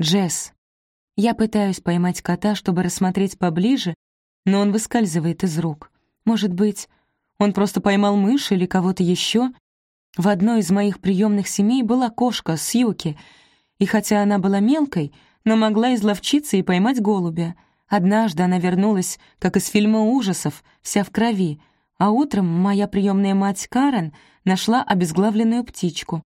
Джесс. Я пытаюсь поймать кота, чтобы рассмотреть поближе, но он выскальзывает из рук. Может быть, он просто поймал мышь или кого-то еще? В одной из моих приемных семей была кошка Сьюки, и хотя она была мелкой, но могла изловчиться и поймать голубя. Однажды она вернулась, как из фильма ужасов, вся в крови, а утром моя приемная мать Карен нашла обезглавленную птичку.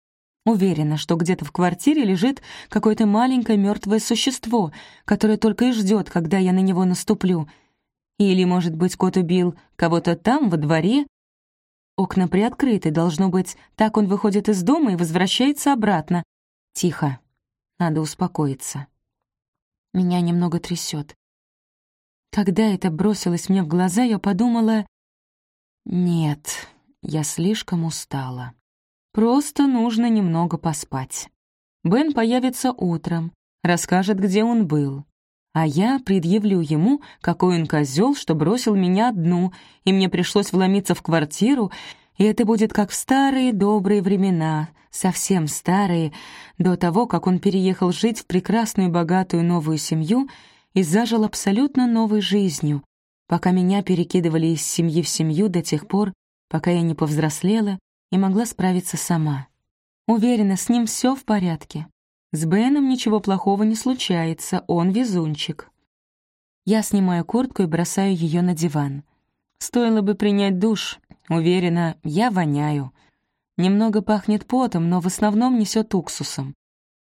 Уверена, что где-то в квартире лежит какое-то маленькое мертвое существо, которое только и ждет, когда я на него наступлю. Или, может быть, кот убил кого-то там, во дворе? Окна приоткрыты, должно быть, так он выходит из дома и возвращается обратно. Тихо. Надо успокоиться. Меня немного трясет. Когда это бросилось мне в глаза, я подумала... Нет, я слишком устала. Просто нужно немного поспать. Бен появится утром, расскажет, где он был. А я предъявлю ему, какой он козел, что бросил меня одну, и мне пришлось вломиться в квартиру, и это будет как в старые добрые времена, совсем старые, до того, как он переехал жить в прекрасную богатую новую семью и зажил абсолютно новой жизнью, пока меня перекидывали из семьи в семью до тех пор, пока я не повзрослела и могла справиться сама. Уверена, с ним все в порядке. С Беном ничего плохого не случается, он везунчик. Я снимаю куртку и бросаю ее на диван. Стоило бы принять душ. Уверена, я воняю. Немного пахнет потом, но в основном несет уксусом.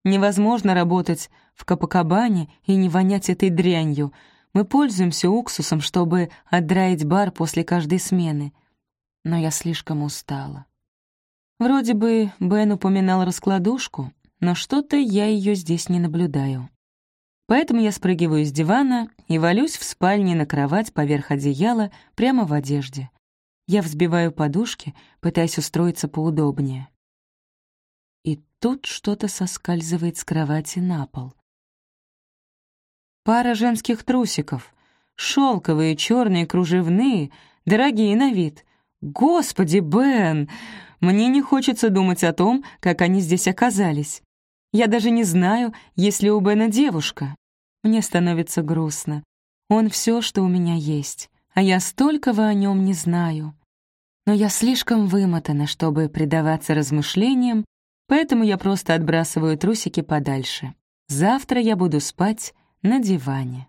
Невозможно работать в Капакабане и не вонять этой дрянью. Мы пользуемся уксусом, чтобы отдраить бар после каждой смены. Но я слишком устала. Вроде бы Бен упоминал раскладушку, но что-то я ее здесь не наблюдаю. Поэтому я спрыгиваю с дивана и валюсь в спальне на кровать поверх одеяла прямо в одежде. Я взбиваю подушки, пытаясь устроиться поудобнее. И тут что-то соскальзывает с кровати на пол. Пара женских трусиков, шелковые, черные, кружевные, дорогие на вид. Господи, Бен! Мне не хочется думать о том, как они здесь оказались. Я даже не знаю, есть ли у Бена девушка. Мне становится грустно. Он все, что у меня есть, а я столького о нем не знаю. Но я слишком вымотана, чтобы предаваться размышлениям, поэтому я просто отбрасываю трусики подальше. Завтра я буду спать на диване.